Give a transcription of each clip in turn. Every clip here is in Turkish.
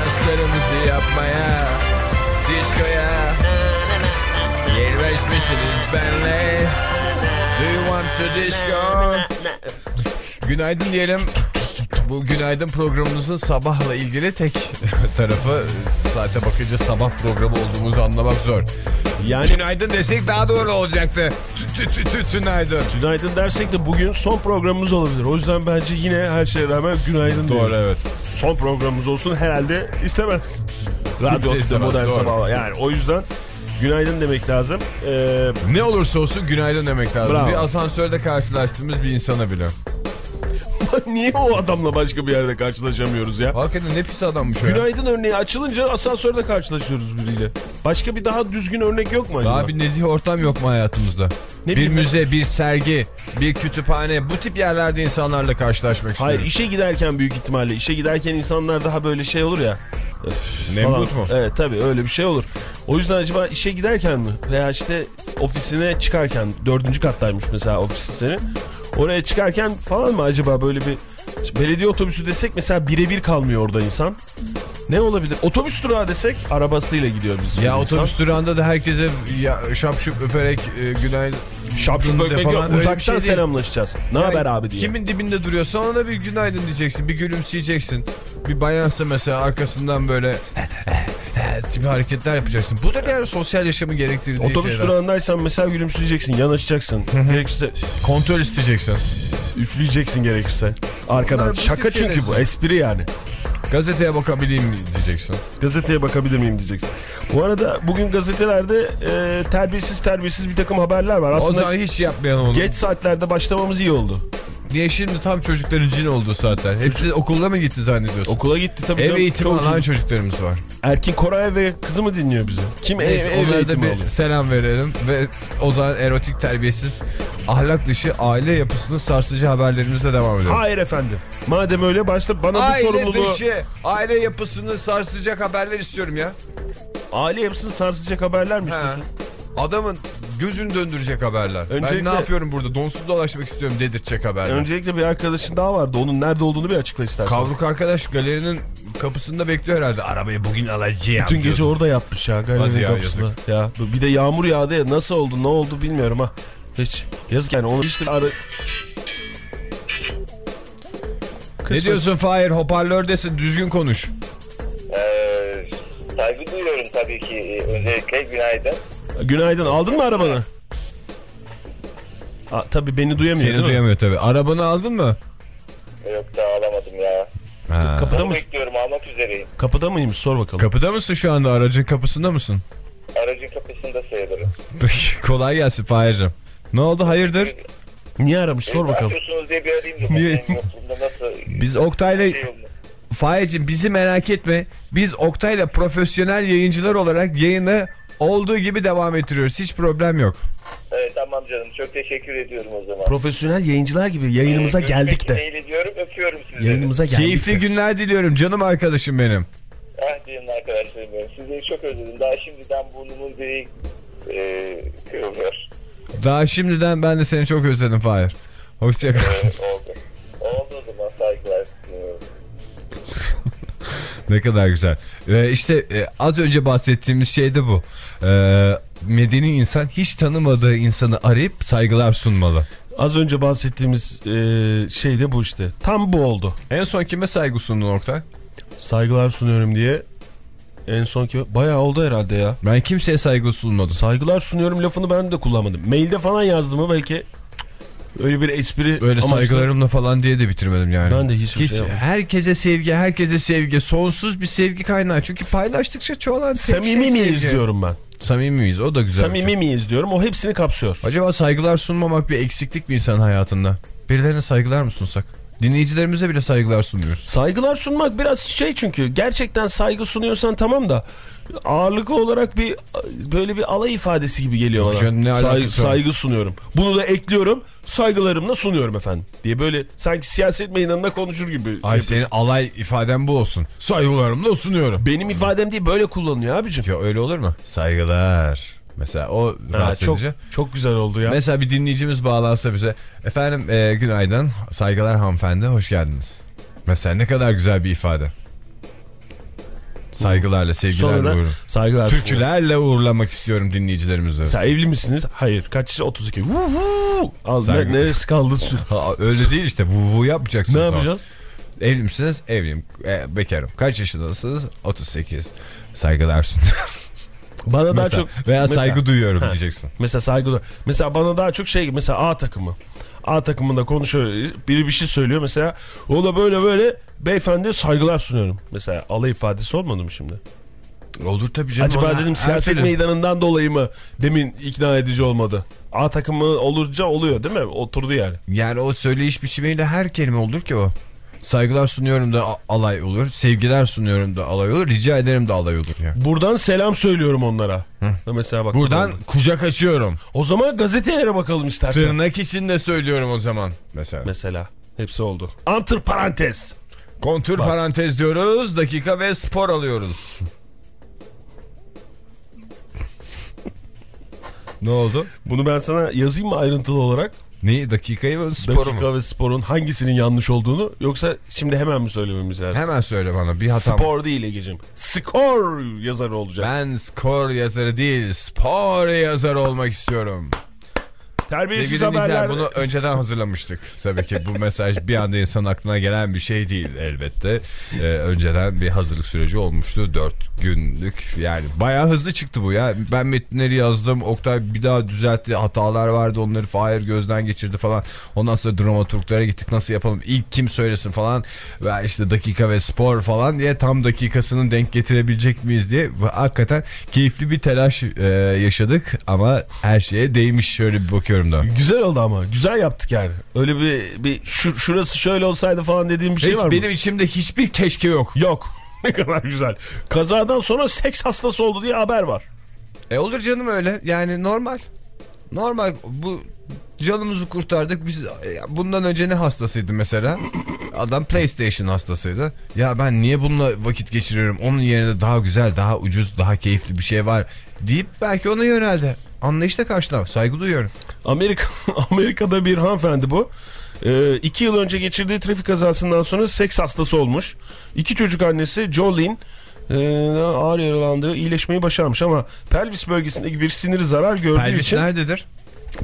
Danslarımızı yapmaya. Diskoya. Yerleş misiniz benle? Do you want to disco? Günaydın diyelim. Bu günaydın programımızın sabahla ilgili tek tarafı saate bakınca sabah programı olduğumuzu anlamak zor. Yani Günaydın desek daha doğru olacaktı. Günaydın. günaydın dersek de bugün son programımız olabilir. O yüzden bence yine her şeye rağmen günaydın Doğru diyelim. evet. Son programımız olsun herhalde istemez. Radyo istemez, modern doğru. sabah. Yani o yüzden günaydın demek lazım. Ee, Ne olursa olsun günaydın demek lazım. Bravo. Bir asansörde karşılaştığımız bir insana bile. niye o adamla başka bir yerde karşılaşamıyoruz ya? Hakikaten ne pis adammış o ya. Günaydın örneği açılınca asansörde karşılaşıyoruz biriyle. Başka bir daha düzgün örnek yok mu acaba? Daha bir nezih ortam yok mu hayatımızda? Ne bir müze, bir sergi, bir kütüphane bu tip yerlerde insanlarla karşılaşmak istiyorum. Hayır işe giderken büyük ihtimalle işe giderken insanlar daha böyle şey olur ya. Falan. mu? Evet tabii öyle bir şey olur. O yüzden acaba işe giderken mi veya işte ofisine çıkarken dördüncü kattaymış mesela ofisi senin. Oraya çıkarken falan mı acaba böyle bir belediye otobüsü desek mesela birebir kalmıyor orada insan. Ne olabilir? Otobüs durağı desek arabasıyla gidiyor bizim Ya insan. otobüs durağında da herkese ya, şapşup öperek e, günaydın Şapşup falan bir Uzaktan şey selamlaşacağız. Ne Yani haber abi diye. Kimin dibinde duruyorsa ona bir günaydın diyeceksin. Bir gülümseyeceksin. Bir bayansa mesela arkasından böyle tipi hareketler yapacaksın. Bu da yani sosyal yaşamı gerektirdiği Otobüs şeyler. durağındaysan mesela gülümseyeceksin, yanaşacaksın. gerekirse Kontrol isteyeceksin. üfleyeceksin gerekirse. Arkadan. Şaka çünkü bu. Espri yani. Gazeteye bakabileyim mi diyeceksin. Gazeteye bakabilir miyim diyeceksin. Bu arada bugün gazetelerde e, terbiyesiz terbiyesiz bir takım haberler var. O Aslında zaman hiç yapmayalım onu. geç saatlerde başlamamız iyi oldu. Niye şimdi tam çocukların cin olduğu saatler? Hepsi okulda mı gitti zannediyorsun? Okula gitti tabii. Ev eğitimi alan çocuk- çocuklarımız var. Erkin Koray ve kızı mı dinliyor bizi? Kim ev, Neyse ev da eğitimi bir alıyor? selam verelim ve o zaman erotik terbiyesiz ahlak dışı aile yapısını sarsıcı haberlerimizle devam edelim. Hayır efendim. Madem öyle başla bana bu Aile sorumluluğu... dışı aile yapısını sarsacak haberler istiyorum ya. Aile yapısını sarsacak haberler mi He. istiyorsun? Adamın gözünü döndürecek haberler. Ben Öncelikle- ne yapıyorum burada? Donsuz dolaşmak istiyorum dedirtecek haberler. Öncelikle bir arkadaşın daha vardı. Onun nerede olduğunu bir açıkla istersen. Kavruk arkadaş galerinin kapısında bekliyor herhalde. Arabayı bugün alacağım. Bütün gece orada yatmış ya Hadi galerinin ya, kapısında. Ya, bir de yağmur yağdı ya nasıl oldu ne oldu bilmiyorum ha. Hiç yazık yani onu hiç de arı... Ne diyorsun Fahir? Hoparlördesin düzgün konuş. Ee, saygı duyuyorum tabii ki. Ee, Öncelikle günaydın. Günaydın aldın mı arabanı? Aa, tabii beni duyamıyor Seni değil mi? duyamıyor tabii. Arabanı aldın mı? Yok daha alamadım ya. Ha. Kapıda mı? bekliyorum almak üzereyim. Kapıda mıymış sor bakalım. Kapıda mısın şu anda? Aracın kapısında mısın? Aracın kapısında sayılırım. Peki, Kolay gelsin Fahir'cim. Ne oldu hayırdır? Niye aramış sor Ne bakalım. diye bir arayayım. Niye? Biz Oktay'la Şey. Fahir'cim bizi merak etme. Biz Oktay'la profesyonel yayıncılar olarak yayını olduğu gibi devam ettiriyoruz. Hiç problem yok. Evet tamam canım çok teşekkür ediyorum o zaman. Profesyonel yayıncılar gibi yayınımıza Ee, geldik de. diyorum öpüyorum sizleri. Yayınımıza geldik Keyifli de. günler diliyorum canım arkadaşım benim. Ah diyelim arkadaşlarım benim. Sizleri çok özledim. Daha şimdiden burnumun direği e, kırılıyor. Daha şimdiden ben de seni çok özledim Fahir. Hoşçakal. Evet. Oldu ne kadar güzel. Ee, işte e, az önce bahsettiğimiz şey de bu. Ee, medeni insan hiç tanımadığı insanı arayıp saygılar sunmalı. Az önce bahsettiğimiz e, şey de bu işte. Tam bu oldu. En son kime saygı sundun Oktay? Saygılar sunuyorum diye. En son ki bayağı oldu herhalde ya. Ben kimseye saygı sunmadım. Saygılar sunuyorum lafını ben de kullanmadım. Mailde falan yazdım mı belki Öyle bir espri Böyle amaçlı- saygılarımla falan diye de bitirmedim yani. Ben de hiçbir Hiç, şey herkese sevgi, herkese sevgi. Sonsuz bir sevgi kaynağı. Çünkü paylaştıkça çoğalan Samimi şey miyiz sevgi. diyorum ben. Samimi miyiz? O da güzel. Samimi şey. miyiz diyorum. O hepsini kapsıyor. Acaba saygılar sunmamak bir eksiklik mi insanın hayatında? Birilerine saygılar mı sunsak? Dinleyicilerimize bile saygılar sunuyoruz. Saygılar sunmak biraz şey çünkü gerçekten saygı sunuyorsan tamam da ağırlıklı olarak bir böyle bir alay ifadesi gibi geliyor bana. canım, ne Say- saygı sunuyorum. Bunu da ekliyorum. Saygılarımla sunuyorum efendim. Diye böyle sanki siyaset meydanında konuşur gibi. Ay şey senin alay ifaden bu olsun. Saygılarımla sunuyorum. Benim ifadem değil böyle kullanılıyor abicim. Ya öyle olur mu? Saygılar. Mesela o Ha, rahatsız çok, edici. çok güzel oldu ya. Mesela bir dinleyicimiz bağlansa bize. Efendim e, günaydın. Saygılar hanımefendi. Hoş geldiniz. Mesela ne kadar güzel bir ifade. Saygılarla, sevgilerle Sonra uğurluyorum. saygılar. sunuyorum. Türkülerle uğurlamak istiyorum dinleyicilerimizi. Sen evli misiniz? Hayır. Kaç yaşı? 32. Vuhu! Al, Saygı- ne, neresi kaldı? Ha, öyle değil işte. Bu yapacaksın. ne yapacağız? Evli misiniz? Evliyim. E, bekarım. Kaç yaşındasınız? 38. Saygılar sun. Bana daha Mesela- çok Veya Mesela- saygı duyuyorum Ha. diyeceksin. Mesela saygı Mesela bana daha çok şey mesela A takımı. A takımında konuşuyor. Biri bir şey söylüyor mesela. O da böyle böyle beyefendi saygılar sunuyorum. Mesela alay ifadesi olmadı mı şimdi? Olur tabii canım. Acaba dedim siyaset türlü- meydanından dolayı mı demin ikna edici olmadı? A takımı olunca oluyor değil mi? Oturdu yani. Yani o söyleyiş biçimiyle her kelime olur ki o. Saygılar sunuyorum da alay olur. Sevgiler sunuyorum da alay olur. Rica ederim de alay olur ya. Buradan selam söylüyorum onlara. Mesela bak. Buradan kucak açıyorum. O zaman gazetelere bakalım istersen. Tırnak içinde söylüyorum o zaman. Mesela. Mesela. Hepsi oldu. Antır parantez. Kontür parantez diyoruz. Dakika ve spor alıyoruz. ne oldu? Bunu ben sana yazayım mı ayrıntılı olarak? Neyi? Dakikayı mı sporu Dakika mu? ve sporun hangisinin yanlış olduğunu yoksa şimdi hemen mi söylememiz lazım? Hemen söyle bana bir hatam. Spor değil Ege'cim. Skor yazarı olacak. Ben skor yazarı değil spor yazarı olmak istiyorum. Terbiyesiz Sevgili haberler. bunu önceden hazırlamıştık. Tabii ki bu mesaj bir anda insan aklına gelen bir şey değil elbette. Ee, önceden bir hazırlık süreci olmuştu. Dört günlük yani bayağı hızlı çıktı bu ya. Ben metinleri yazdım. Oktay bir daha düzeltti. Hatalar vardı onları Fahir gözden geçirdi falan. Ondan sonra dramaturglara gittik nasıl yapalım ilk kim söylesin falan. Ve işte dakika ve spor falan diye tam dakikasının denk getirebilecek miyiz diye. Hakikaten keyifli bir telaş e, yaşadık ama her şeye değmiş şöyle bir bakıyorum da. Güzel oldu ama. Güzel yaptık yani. Öyle bir, bir şu, şurası şöyle olsaydı falan dediğim bir şey Hiç var mı? benim içimde hiçbir keşke yok. Yok. ne kadar güzel. Kazadan sonra seks hastası oldu diye haber var. E olur canım öyle. Yani normal. Normal bu canımızı kurtardık. Biz e, bundan önce ne hastasıydı mesela? Adam PlayStation hastasıydı. Ya ben niye bununla vakit geçiriyorum? Onun yerine daha güzel, daha ucuz, daha keyifli bir şey var deyip belki ona yöneldi. Anlayışla karşılar. Saygı duyuyorum. Amerika Amerika'da bir hanımefendi bu. Ee, iki yıl önce geçirdiği trafik kazasından sonra seks hastası olmuş. İki çocuk annesi Jolene e, ağır yaralandığı iyileşmeyi başarmış ama pelvis bölgesindeki bir siniri zarar gördüğü Pelvis için nerededir?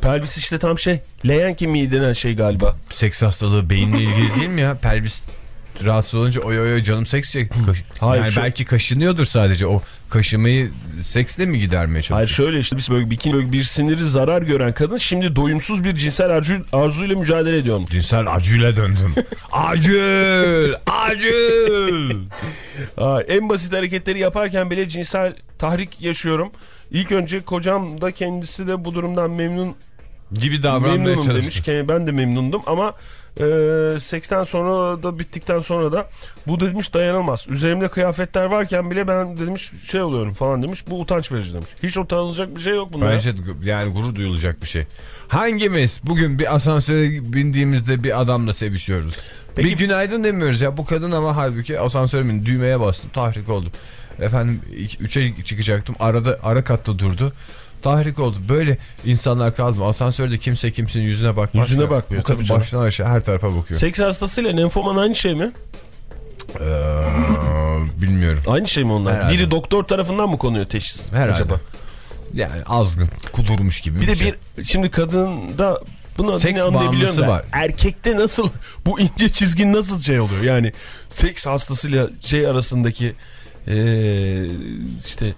pelvis işte tam şey leğen kemiği denen şey galiba. Seks hastalığı beyinle ilgili değil mi ya? Pelvis rahatsız olunca oy oy oy canım seks çek. Kaş- Hayır, yani şu- belki kaşınıyordur sadece. O kaşımayı seksle mi gidermeye çalışıyor? Hayır şöyle işte biz böyle bir, böyle bir siniri zarar gören kadın şimdi doyumsuz bir cinsel arzu, arzuyla mücadele ediyormuş. Cinsel acıyla döndün. Acıl! Acıl! Aa, en basit hareketleri yaparken bile cinsel tahrik yaşıyorum. İlk önce kocam da kendisi de bu durumdan memnun Gibi davranmaya memnunum demiş. Ben de memnundum ama e, seksten sonra da bittikten sonra da bu demiş dayanılmaz. Üzerimde kıyafetler varken bile ben demiş şey oluyorum falan demiş. Bu utanç verici demiş. Hiç utanılacak bir şey yok bunda. ya. Bence de yani gurur duyulacak bir şey. Hangimiz bugün bir asansöre bindiğimizde bir adamla sevişiyoruz? Peki- Bir günaydın demiyoruz ya bu kadın ama halbuki asansöre bindi düğmeye bastım tahrik oldum. Efendim 3'e çıkacaktım arada ara katta durdu. Tahrik oldu. Böyle insanlar kaldı mı? Asansörde kimse kimsenin yüzüne bakmaz. Yüzüne bakmıyor, Bu tabii canım. baştan aşağı her tarafa bakıyor. Seks hastasıyla lenfoman aynı şey mi? Ee, bilmiyorum. Aynı şey mi onlar? Herhalde. Biri doktor tarafından mı konuyor teşhis? Herhalde. Acaba? Yani azgın, kudurmuş gibi. Bir de şey. bir şimdi kadında bunu Seks bağımlısı da var. erkekte nasıl bu ince çizgi nasıl şey oluyor? Yani seks hastasıyla şey arasındaki eee, işte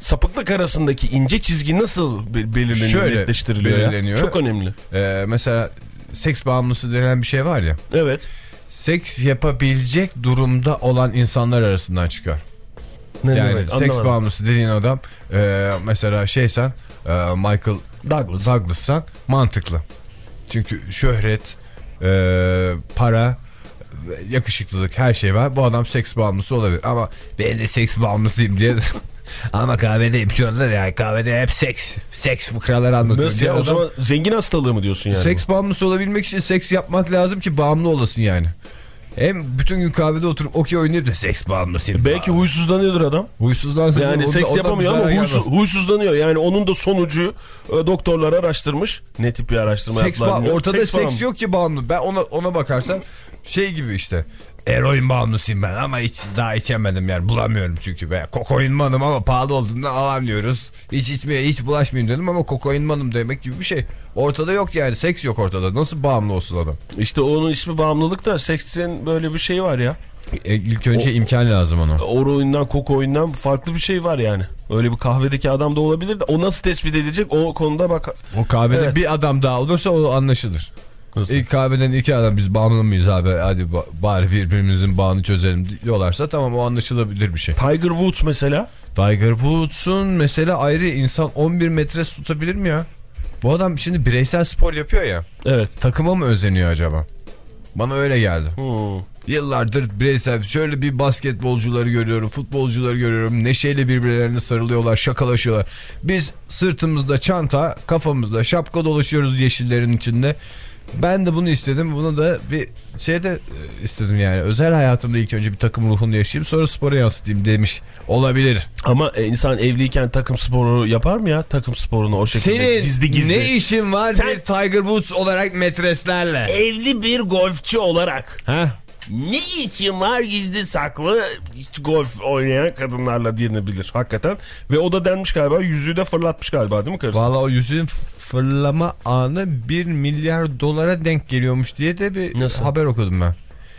sapıklık arasındaki ince çizgi nasıl be- belirleniyor, Şöyle netleştiriliyor ya? belirleniyor. Çok önemli. Ee, mesela seks bağımlısı denen bir şey var ya. Evet. Seks yapabilecek durumda olan insanlar arasından çıkar. Ne yani demek? seks Anlamadım. bağımlısı dediğin adam e, mesela şeysen e, Michael Douglas. Douglas'san mantıklı. Çünkü şöhret, e, para, yakışıklılık her şey var. Bu adam seks bağımlısı olabilir. Ama ben de seks bağımlısıyım diye ama kahvedeyim şu anda yani kahvede hep seks, seks fıkraları anlatıyorum. Nasıl ya? O zaman zengin hastalığı mı diyorsun yani? Seks bağımlısı olabilmek için seks yapmak lazım ki bağımlı olasın yani. Hem bütün gün kahvede oturup okey oynayıp da seks bağımlısıyım. Belki huysuzlanıyordur adam. huysuzlansın. Yani seks yapamıyor ama huysuz, huysuzlanıyor. Yani onun da sonucu e, doktorlar araştırmış. Ne tip bir araştırma Seks yaptılar ortada seks, bağımlı. yok ki bağımlı. Ben ona ona bakarsan şey gibi işte. Eroin bağımlısıyım ben ama hiç daha içemedim yani bulamıyorum çünkü. Veya kokain manım ama pahalı olduğundan alamıyoruz. Hiç içmeye hiç bulaşmayayım dedim ama kokain manım demek gibi bir şey. Ortada yok yani seks yok ortada. Nasıl bağımlı olsun adam? İşte onun ismi bağımlılık da seksin böyle bir şey var ya. E, ilk önce imkan lazım ona. Oro oyundan koko oyundan farklı bir şey var yani. Öyle bir kahvedeki adam da olabilir de o nasıl tespit edilecek o konuda bak. O kahvede Evet. bir adam daha olursa o anlaşılır. Nasıl? İlk kahveden iki adam biz bağımlı mıyız abi hadi ba- bari birbirimizin bağını çözelim diyorlarsa tamam o anlaşılabilir bir şey. Tiger Woods mesela. Tiger Woods'un mesela ayrı insan 11 metre tutabilir mi ya? Bu adam şimdi bireysel spor yapıyor ya. Evet. Takıma mı özeniyor acaba? Bana öyle geldi. Hmm. Yıllardır bireysel şöyle bir basketbolcuları görüyorum, futbolcuları görüyorum. Neşeyle birbirlerine sarılıyorlar, şakalaşıyorlar. Biz sırtımızda çanta, kafamızda şapka dolaşıyoruz yeşillerin içinde. Ben de bunu istedim. Bunu da bir şeyde e, istedim yani. Özel hayatımda ilk önce bir takım ruhunu yaşayayım sonra spora yansıtayım demiş. Olabilir. Ama e, insan evliyken takım sporu yapar mı ya? Takım sporunu o şekilde Senin gizli gizli. ne işin var Sen- bir Tiger Woods olarak metreslerle? Evli bir golfçü olarak Ha? Ne işin var gizli saklı golf oynayan kadınlarla diyebilir hakikaten. Ve o da denmiş galiba yüzüğü de fırlatmış galiba değil mi karısı? Valla o yüzüğün fırlama anı 1 milyar dolara denk geliyormuş diye de bir Nasıl? haber okudum ben.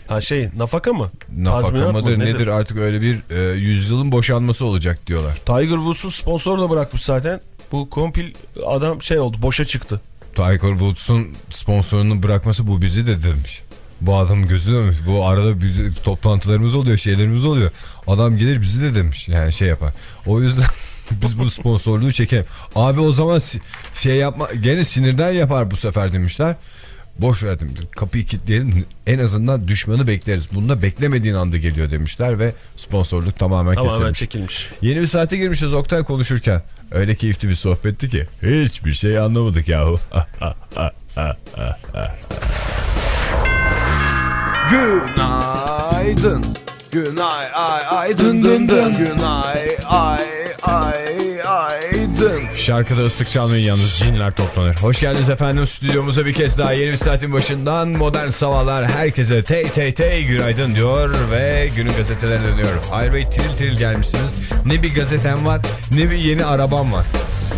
Ha şey nafaka mı? Nafaka Tazminat mı? mıdır nedir? artık öyle bir e, yüzyılın boşanması olacak diyorlar. Tiger Woods'un sponsoru da bırakmış zaten. Bu kompil adam şey oldu boşa çıktı. Tiger Woods'un sponsorunu bırakması bu bizi de demiş. Bu adam gözü demiş. Bu arada bizi, toplantılarımız oluyor, şeylerimiz oluyor. Adam gelir bizi de demiş. Yani şey yapar. O yüzden biz bu sponsorluğu çekelim. Abi o zaman şey yapma gene sinirden yapar bu sefer demişler. Boş verdim. Kapıyı kilitleyelim. En azından düşmanı bekleriz. Bunda beklemediğin anda geliyor demişler ve sponsorluk tamamen, Tamamen kesilmiş. çekilmiş. Yeni bir saate girmişiz Oktay konuşurken. Öyle keyifli bir sohbetti ki. Hiçbir şey anlamadık yahu. Günaydın. Günay ay ay dın dın dın. Günay ay ay ay dın. Şarkıda ıslık çalmayın yalnız cinler toplanır. Hoş geldiniz efendim stüdyomuza bir kez daha yeni bir saatin başından modern sabahlar herkese tey tey tey günaydın diyor ve günün gazetelerine dönüyor. Hayır Bey tiril tiril gelmişsiniz. Ne bir gazetem var ne bir yeni arabam var.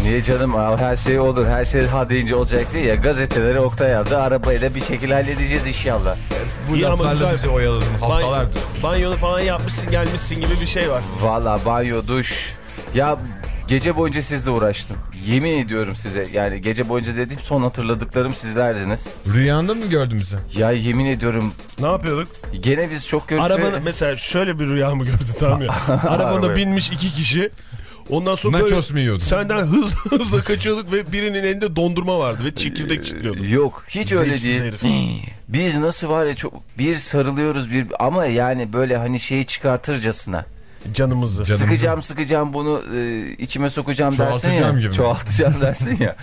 Niye canım Aa, her şey olur her şey ha deyince olacak değil ya gazeteleri Oktay yazdı arabayla bir şekilde halledeceğiz inşallah. Bu İyi ama laflarla güzel. bizi oyaladın haftalardır. Banyo, banyonu falan yapmışsın gelmişsin gibi bir şey var. Valla banyo duş ya gece boyunca sizle uğraştım yemin ediyorum size yani gece boyunca dediğim son hatırladıklarım sizlerdiniz. Rüyanda mı gördün bizi? Ya yemin ediyorum Ne yapıyorduk? gene biz çok görüşme... Arabanı mesela şöyle bir rüya mı gördün tamam ya. Arabana Arabaya. binmiş iki kişi. Ondan sonra Nachos böyle yiyordun? senden hız hızla kaçıyorduk ve birinin elinde dondurma vardı ve çekirdek çitliyordu. Yok hiç öyle Zevksiz değil. herif. Biz nasıl var ya çok bir sarılıyoruz bir ama yani böyle hani şeyi çıkartırcasına. Canımızı. Canım. Sıkacağım sıkacağım bunu e, içime sokacağım dersin ya. gibi. Çoğaltacağım dersin ya.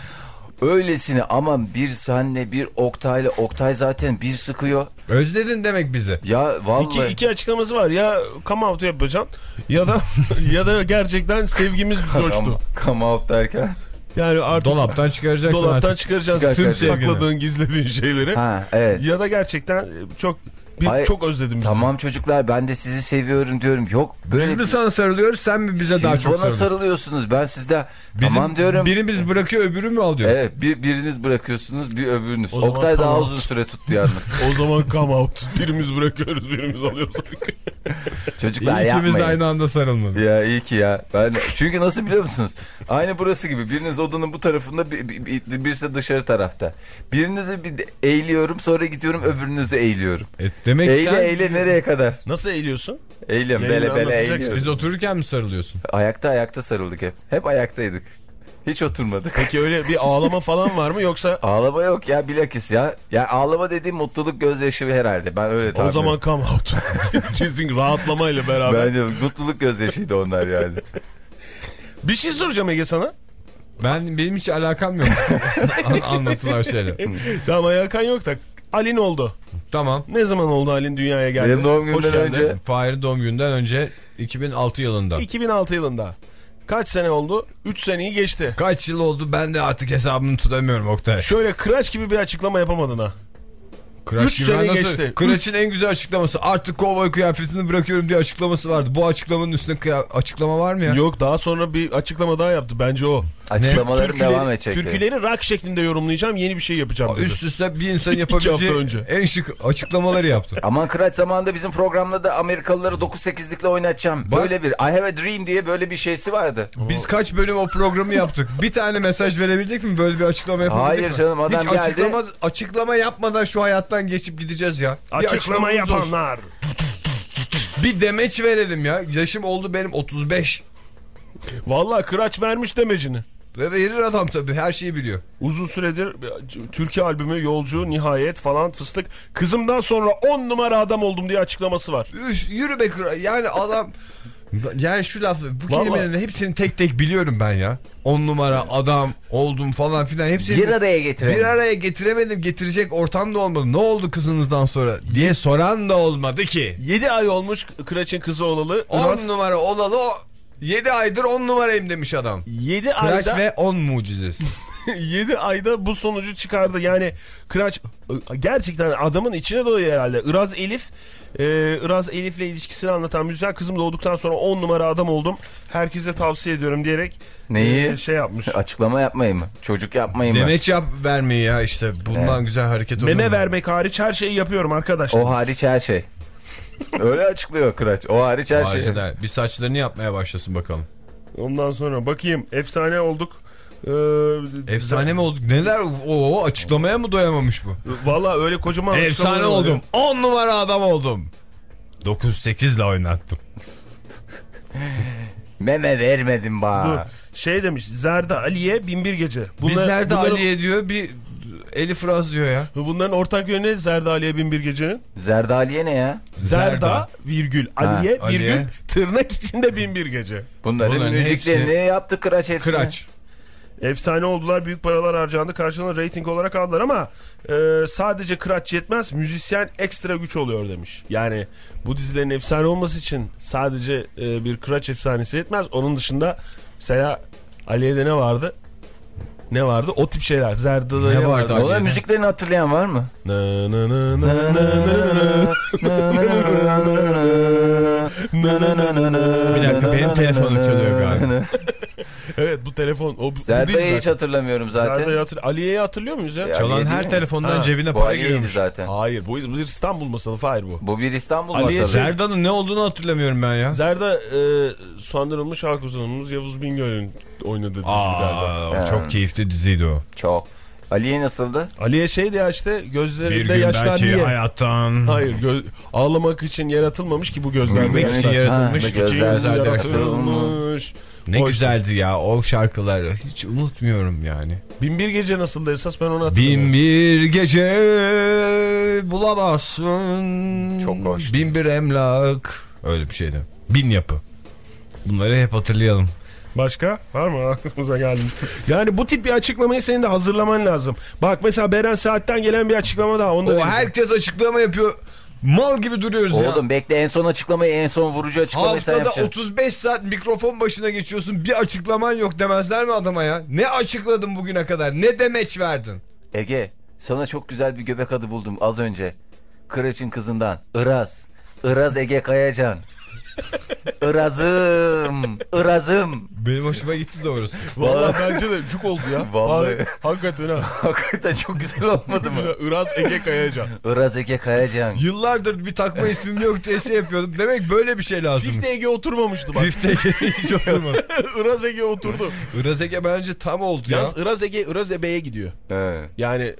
Öylesine ama bir senle bir Oktay'la Oktay zaten bir sıkıyor. Özledin demek bizi. Ya vallahi İki, iki açıklaması var. Ya come out yapacaksın ya da ya da gerçekten sevgimiz coştu. come out derken. Yani artık Dolaptan çıkaracaksın dolaptan artık. çıkaracaksın Çıkar- sakladığın gizlediğin şeyleri. Ha evet. Ya da gerçekten çok bir, Hayır, çok özledim bizi. Tamam çocuklar ben de sizi seviyorum diyorum. Yok böyle Biz mi sana sarılıyoruz sen mi bize siz daha çok bana sarılıyorsun? sarılıyorsunuz. Ben sizde Bizim tamam diyorum. Birimiz bırakıyor öbürü mü alıyor? Evet bir, biriniz bırakıyorsunuz bir öbürünüz. O Oktay daha tamam. uzun süre tuttu yalnız. O zaman come out. Birimiz bırakıyoruz birimiz alıyoruz. Çocuklar İkimiz yapmayın. aynı anda sarılmadık. Ya iyi ki ya. Ben çünkü nasıl biliyor musunuz? Aynı burası gibi. Biriniz odanın bu tarafında, bir, bir- bir- birisi dışarı tarafta. Birinizi bir eğiliyorum, sonra gidiyorum öbürünüzü eğiliyorum. E, demek ki Eğle sen- eğle nereye kadar? Nasıl eğiliyorsun? Yayını bele bele eğiliyorum. Biz otururken mi sarılıyorsun? Ayakta ayakta sarıldık hep. Hep ayaktaydık. Hiç oturmadık. Peki öyle bir ağlama falan var mı yoksa Ağlama yok ya bilakis ya. Ya ağlama dediğim mutluluk gözyaşı herhalde. Ben öyle tahmin o zaman come out. Kesin rahatlamayla beraber. Bence mutluluk gözyaşıydı onlar yani. Bir şey soracağım Ege sana. Ben benim hiç alakam yok. An- Anlatılan şeyler. Tamam ayakan yok da Alin oldu. Tamam. Ne zaman oldu Alin dünyaya geldi? Benim doğum günümden önce. Fahir'in doğum gününden önce 2006 yılında. 2006 yılında. Kaç sene oldu? 3 seneyi geçti. Kaç yıl oldu ben de artık hesabını tutamıyorum Oktay. Şöyle kıraç gibi bir açıklama yapamadın ha. Kıraç üç sene nasıl? geçti. Kıraç'ın en güzel açıklaması artık kovboy kıyafetini bırakıyorum diye açıklaması vardı. Bu açıklamanın üstüne açıklama var mı ya? Yok daha sonra bir açıklama daha yaptı. Bence o. Açıklamalarım Türküleri- devam edecek. Türküleri rock şeklinde yorumlayacağım. Yeni bir şey yapacağım dedi. Üst üste bir insan yapabileceği önce. en şık açıklamaları yaptı. Aman Kıraç zamanında bizim programda da Amerikalıları 9-8'likle oynatacağım. Bak. Böyle bir I have a dream diye böyle bir şeysi vardı. Biz kaç bölüm o programı yaptık. Bir tane mesaj verebildik mi? Böyle bir açıklama yapabildik Hayır mi? canım, adam Hiç geldi. Açıklama, açıklama yapmadan şu hayattan geçip gideceğiz ya. Bir Açıklama olsun. yapanlar. Bir demeç verelim ya. Yaşım oldu benim 35. Vallahi kıraç vermiş demecini. Ve verir adam tabii her şeyi biliyor. Uzun süredir Türkiye albümü Yolcu Nihayet falan fıstık. Kızımdan sonra 10 numara adam oldum diye açıklaması var. Üf, yürü be. Yani adam... Yani şu lafı bu Vallahi- kelimelerin hepsini tek tek biliyorum ben ya. On numara adam oldum falan filan hepsini Bir araya getirelim. bir araya getiremedim getirecek ortam da olmadı. Ne oldu kızınızdan sonra diye soran da olmadı ki. 7 ay olmuş Kıraç'ın kızı olalı. 10 numara olalı o 7 aydır 10 numarayım demiş adam. 7 Kıraç ayda ve 10 mucizesi. 7 ayda bu sonucu çıkardı. Yani Kıraç gerçekten adamın içine doyuyor herhalde. Iraz Elif e, Iraz Elif'le ilişkisini anlatan güzel kızım doğduktan sonra 10 numara adam oldum. Herkese tavsiye ediyorum diyerek Neyi? e, şey yapmış. Açıklama yapmayın mı? Çocuk yapmayın mı? Demeç yap vermeyi ya işte bundan güzel hareket olur Meme mu? vermek hariç her şeyi yapıyorum arkadaşlar. O hariç her şey. Öyle açıklıyor Kıraç. O hariç her şey. Bir saçlarını yapmaya başlasın bakalım. Ondan sonra bakayım efsane olduk. Ee, Efsane mi olduk? Neler? O açıklamaya mı doyamamış bu? Valla öyle kocaman Efsane açıklamalar var oldum. ya. 10 numara adam oldum. 9-8 ile oynattım. Meme vermedim Dur. bana. Şey demiş Zerda Ali'ye binbir gece. Bir Zerda bunların, Ali'ye diyor bir Elif Raz diyor ya. Bunların ortak yönü ne Zerda Ali'ye binbir gecenin? Zerdaliye ne ya? Zerda, virgül Ali'ye virgül Ali'ye. tırnak içinde binbir gece. Bunların, Bunların müziklerini hepsi- yaptı Kıraç hepsini. Kıraç. Efsane oldular büyük paralar harcandı karşılığında reyting olarak aldılar ama e, sadece kıraç yetmez müzisyen ekstra güç oluyor demiş. Yani bu dizilerin efsane olması için sadece e, bir kıraç efsanesi yetmez. Onun dışında mesela Aliye'de ne vardı? Ne vardı? O tip şeyler. Zerda'da Ne ne, vardı vardı? Onların müziklerini hatırlayan var mı? Bir dakika benim telefonum çalıyor galiba. Evet bu telefon. O, değil hiç hatırlamıyorum zaten. Zerda'yı hatır Aliye'yi hatırlıyor muyuz ya? Ya, Çalan her telefondan Ha, cebine Bu para giriyormuş. zaten. Hayır bu bir İstanbul masalı Fahir bu. Bu bir İstanbul Aliye masalı. Zerda'nın ne olduğunu hatırlamıyorum ben ya. Zerda e, suandırılmış halk ozanımız Yavuz Bingöl'ün oynadığı dizi galiba. Aa, çok keyifli diziydi o. Çok. Aliye nasıldı? Aliye şeydi ya işte Bir gözlerinde gün yaşlar belki niye? hayattan Hayır ağlamak için yaratılmamış ki bu gözler. Gülmek için yaratılmış. Ha, için gözler gözler yaratılmış. Ne Hoş. güzeldi ya o şarkıları. Hiç unutmuyorum yani. Binbir gece nasıldı esas ben onu hatırlamıyorum. Bin bir gece bulamazsın. Çok hoş. Bin bir emlak. Öyle bir şeydi. Bin yapı. Bunları hep hatırlayalım. Başka? Var mı aklımıza geldi? Yani bu tip bir açıklamayı senin de hazırlaman lazım. Bak mesela Beren Saat'ten gelen bir açıklama daha. Onu da O vereceğim. herkes açıklama yapıyor. Mal gibi duruyoruz ya. Oğlum bekle en son açıklamayı en son vurucu açıklamayı sen Haftada yapacaksın. 35 saat mikrofon başına geçiyorsun. Bir açıklaman yok demezler mi adama ya? Ne açıkladın bugüne kadar? Ne demeç verdin? Ege sana çok güzel bir göbek adı buldum az önce. Kıraç'ın kızından. Iraz. Iraz Ege Kayacan. Irazım. Irazım. Benim hoşuma gitti doğrusu. Vallahi bence de cuk oldu ya. Vallahi. Hakikaten ha. Hakikaten çok güzel olmadı mı? Iraz Ege Kayacan. Iraz Ege Kayacan. Yıllardır bir takma ismim yok diye şey yapıyordum. Demek böyle bir şey lazım. Fifte Ege oturmamıştı bak. Fifte hiç oturmadı. Iraz Ege oturdu. Iraz Ege bence tam oldu ya. Yalnız Iraz Ege Iraz Ebe'ye gidiyor. He. Yani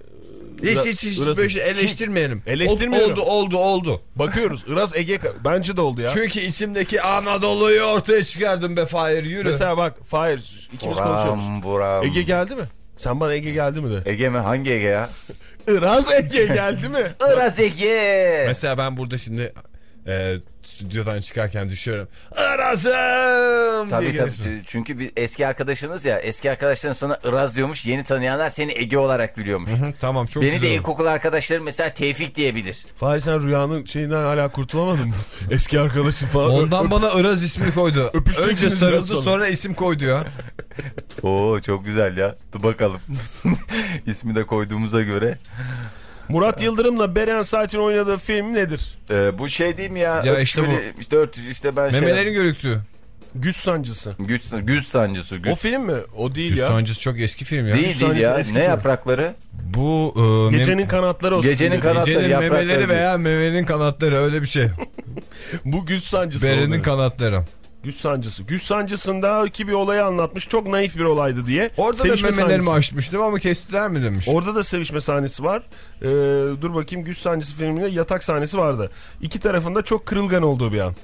Hiç hiç hiç Iraz- böyle şey eleştirmeyelim. Eleştirmiyorum. Oldu oldu oldu. bakıyoruz. Iraz Ege bence de oldu ya. Çünkü isimdeki Anadolu'yu ortaya çıkardım be Fahir yürü. Mesela bak Fahir ikimiz konuşuyoruz. Buram buram. Ege geldi mi? Sen bana Ege geldi mi de? Ege mi? Hangi Ege ya? Iraz Ege geldi mi? Iraz Ege. Mesela ben burada şimdi e, stüdyodan çıkarken düşüyorum. Iraz'ım Tabii diye tabii. Çünkü bir eski arkadaşınız ya. Eski arkadaşların sana Iraz diyormuş. Yeni tanıyanlar seni Ege olarak biliyormuş. Hı, tamam çok Beni de güzel. ilkokul arkadaşlarım mesela Tevfik diyebilir. Fahir sen rüyanın şeyinden hala kurtulamadın mı? Eski arkadaşın falan. Ondan Öp- bana Iraz ismini koydu. Önce sarıldı sonra. sonra isim koydu ya. Oo çok güzel ya. Dur bakalım. İsmi de koyduğumuza göre. Murat Yıldırım'la Beren Saat'in oynadığı film nedir? Ee, bu şey değil mi ya? Ya işte bu. işte 400 işte ben şey... Memelerin görüktüğü. Güç Sancısı. Güç, güç sancısı. Güç. O film mi? O değil Güç ya. Sancısı çok eski film ya. değil Güç değil ya. Ne film. yaprakları? Bu e, Gecenin kanatları olsun. Gecenin kanatları. Gecenin yaprakları memeleri değil. veya memenin kanatları öyle bir şey. Bu güç sancısı. Berenin kanatları. Güç sancısı. Güç sancısında iki bir olayı anlatmış. Çok naif bir olaydı diye. Orada Sevişme da memelerimi sahnesi. açmıştım ama kestiler mi demiş. Orada da sevişme sahnesi var. Ee, dur bakayım Güç Sancısı filminde yatak sahnesi vardı. İki tarafında çok kırılgan olduğu bir an.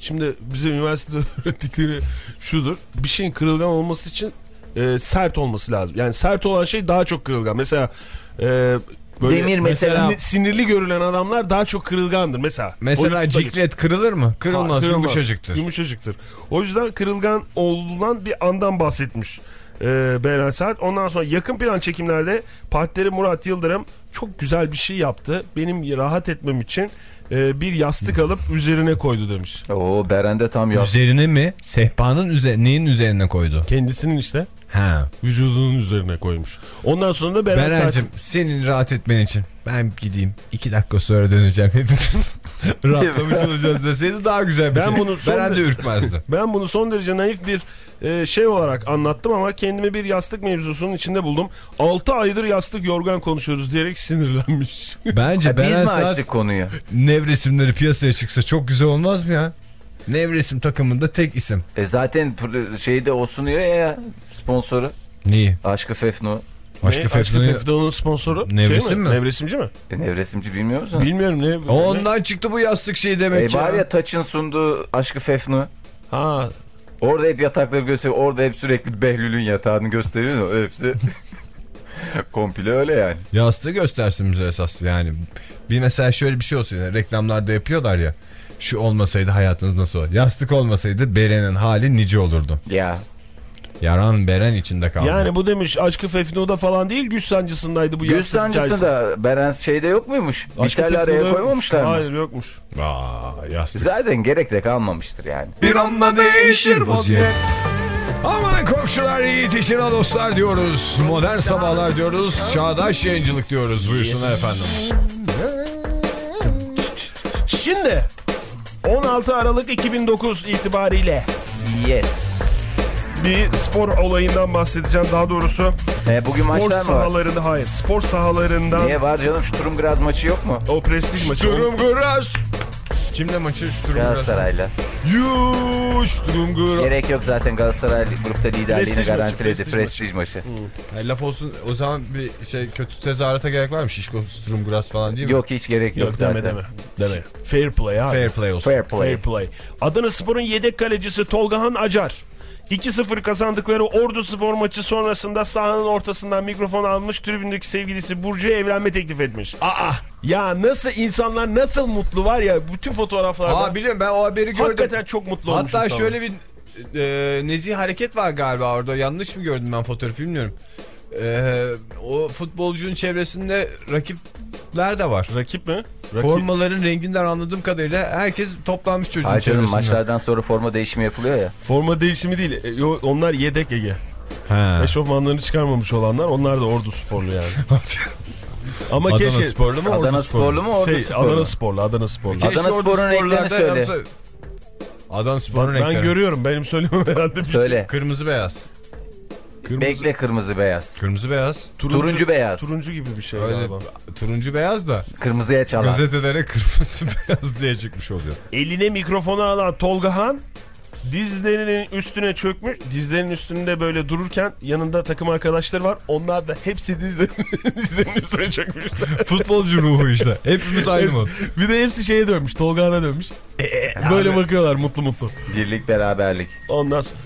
Şimdi bize üniversitede öğrettikleri şudur. Bir şeyin kırılgan olması için e, sert olması lazım. Yani sert olan şey daha çok kırılgan. Mesela e, böyle Demir mesela. sinir- sinirli görülen adamlar daha çok kırılgandır mesela. Mesela gibi. ciklet kırılır mı? Kırılmaz, Ha, yumuşacıktır. Yumuşacıktır. O yüzden kırılgan olunan bir andan bahsetmiş e, Beren Saat. Ondan sonra yakın plan çekimlerde partneri Murat Yıldırım çok güzel bir şey yaptı. Benim rahat etmem için e, bir yastık alıp üzerine koydu demiş. Oo Beren'de tam yaz. Üzerine mi? Sehpanın üzerine, neyin üzerine koydu? Kendisinin işte Ha. vücudunun üzerine koymuş. Ondan sonra da Beren Berencim Saat... senin rahat etmen için ben gideyim. iki dakika sonra döneceğim hepimiz. Rahatlamış olacağız deseydi daha güzel bir Ben şey. bunu son- Beren de ürkmezdi. Ben bunu son derece naif bir e, şey olarak anlattım ama kendimi bir yastık mevzusunun içinde buldum. 6 aydır yastık yorgan konuşuyoruz diyerek sinirlenmiş. Bence Ha, biz Beren mi Saat açtık konuyu? nevresimleri piyasaya çıksa çok güzel olmaz mı ya? Nevresim takımında tek isim. E zaten şeyde o sunuyor ya sponsoru. Neyi? Aşkı Ne? Aşkı. Fefno'nun sponsoru Nevresim şey mi? mi? Nevresimci mi? E, nevresimci bilmiyor musun? Bilmiyorum ne. O Ondan çıktı bu yastık şey demek E, ya. var ya Taç'ın sunduğu Aşkı Fefnu. Ha Orada hep yatakları gösteriyor. Orada hep sürekli Behlül'ün yatağını gösteriyor. Hepsi komple öyle yani. Yastığı göstersin bize esas yani. Bir mesela şöyle bir şey olsun yani reklamlarda yapıyorlar ya. Şu olmasaydı hayatınız nasıl olur? Yastık olmasaydı Beren'in hali nice olurdu. Ya Yaran Beren içinde kaldı. yani bu demiş Aşkı Fefno'da falan değil güç sancısındaydı bu Güç yastık sancısı hikayesi. da Beren şeyde yok muymuş? Fefno'da araya yokmuş. koymamışlar mı? Hayır yokmuş. Aa, yastık. Zaten gerek de kalmamıştır yani. Bir anda değişir vaziyet. Aman komşular iyi tişina dostlar diyoruz. Modern sabahlar diyoruz. Çağdaş yayıncılık diyoruz. Buyursunlar efendim. Şimdi 16 Aralık 2009 itibariyle Yes. bir spor olayından bahsedeceğim. Daha doğrusu E, bugün spor maçlar mı var? sahalarında hayır spor sahalarından Niye var canım? Sturm Graz maçı yok mu? o prestij maçı. Sturm Graz. Kimle maçı? Galatasaray'la. Yuuu Graz. Gerek yok zaten Galatasaray grupta liderliğini Prestij maçı, garantiledi. prestij Prestij maçı. Yani laf olsun o zaman bir şey kötü tezahürata gerek var mı? Şişko Graz falan değil mi? Yok hiç gerek yok, Yok zaten. deme deme. Deme. Fair play abi. Fair play olsun. Fair play. Fair play. Adana Spor'un yedek kalecisi Tolgahan Acar. 2-0 kazandıkları Ordu Spor maçı sonrasında sahanın ortasından mikrofon almış tribündeki sevgilisi Burcu'ya evlenme teklif etmiş. Aa, Ya nasıl insanlar nasıl mutlu var ya bütün fotoğraflarda. aa biliyorum ben o haberi gördüm. Hakikaten çok mutlu olmuş. Hatta insanlar. şöyle bir e, nezih hareket var galiba orada. Yanlış mı gördüm ben fotoğrafı bilmiyorum. E, o futbolcunun çevresinde rakipler de var. Rakip mi? Rakip. Formaların renginden anladığım kadarıyla herkes toplanmış çocuğun Ay canım çevresinde. maçlardan sonra forma değişimi yapılıyor ya. Forma değişimi değil. E, yo- onlar yedek Ege. Ha. Eşofmanlarını çıkarmamış olanlar onlar da Ordu Sporlu yani. Ama Adana keşke sporlu mu? Adana sporlu mu Ordu şey sporlu? Adana Sporlu Adana Sporlu. Keşke Adana Spor'un renklerini söyle. yapsa- Adana Spor'un Ben renkleri. görüyorum. Benim söylemem herhalde bir şey. Söyle. Kırmızı beyaz. Bekle kırmızı beyaz. Kırmızı beyaz. Turuncu beyaz. Turuncu gibi bir şey Öyle galiba. turuncu beyaz da Kırmızıya çalar. gazetelere kırmızı beyaz diye çıkmış oluyor. Eline mikrofonu alan Tolga Han dizlerinin üstüne çökmüş. Dizlerinin üstünde böyle dururken yanında takım arkadaşları var. Onlar da hepsi dizlerinin, dizlerinin üstüne çökmüşler. Futbolcu ruhu işte. Hepimiz aynı mı? bir de hepsi şeye dönmüş. Tolga Han'a dönmüş. Ee, böyle bakıyorlar mutlu mutlu. Birlik beraberlik. Ondan sonra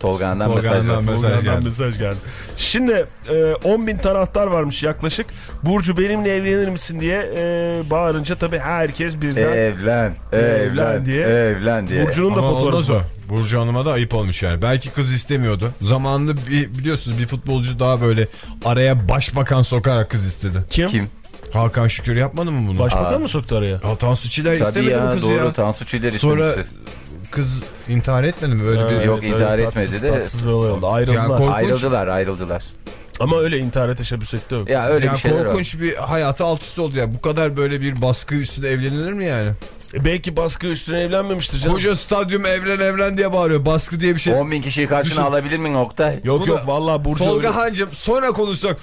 Tolga'ndan mesaj var. mesaj Tolga'dan geldi. mesaj geldi. Şimdi e, 10 bin taraftar varmış yaklaşık. Burcu benimle evlenir misin diye e, bağırınca tabii herkes birden Evlen, Evlen evlen, diye. evlen diye. Burcu'nun da fotoğrafı. o. Burcu Hanım'a da ayıp olmuş yani. Belki kız istemiyordu. Zamanında bir, biliyorsunuz bir futbolcu daha böyle araya başbakan sokarak kız istedi. Kim? Kim? Hakan Şükür yapmadı mı bunu? Başbakan mı soktu araya? Ya Tansu Çiller Tabii istemedi mi ya kızı doğru ya? Tansu Çiller Sonra istemişti. Kız intihar etmedi mi? Öyle bir... Yok, intihar tatsız- etmedi de- Tatsız bir olay oldu. Ayrıldılar. Yani korkunç- Ayrıldılar ayrıldılar. Ama öyle intihara teşebbüs etti yok. Ya öyle Ya bir şeyler var. korkunç bir hayatı alt üst oldu ya. Bu kadar böyle bir baskı üstüne evlenilir mi yani? E belki baskı üstüne evlenmemiştir canım. Koca stadyum evlen evlen diye bağırıyor. Baskı diye bir şey. 10 bin kişiyi karşına alabilir miyim Oktay? Yok Bunu- yok vallahi Burcu öyle- Tolga Hancım sonra konuşsak.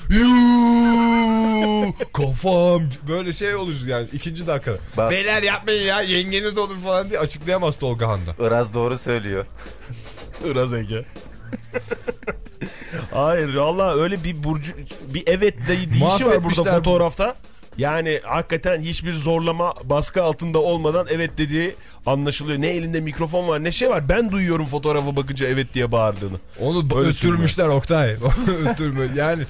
Kafam böyle şey olur yani ikinci dakikada. Bak. Beyler yapmayın ya yengeniz olur falan diye açıklayamaz Tolga Han da. Iraz doğru söylüyor. Iraz Ege. Hayır valla öyle bir burcu bir evet de deyişi var burada fotoğrafta. Yani hakikaten hiçbir zorlama baskı altında olmadan evet dediği anlaşılıyor. Ne elinde mikrofon var ne şey var. Ben duyuyorum fotoğrafa bakınca evet diye bağırdığını. Onu Öyle öttürmüşler Oktay. Öttürme. Yani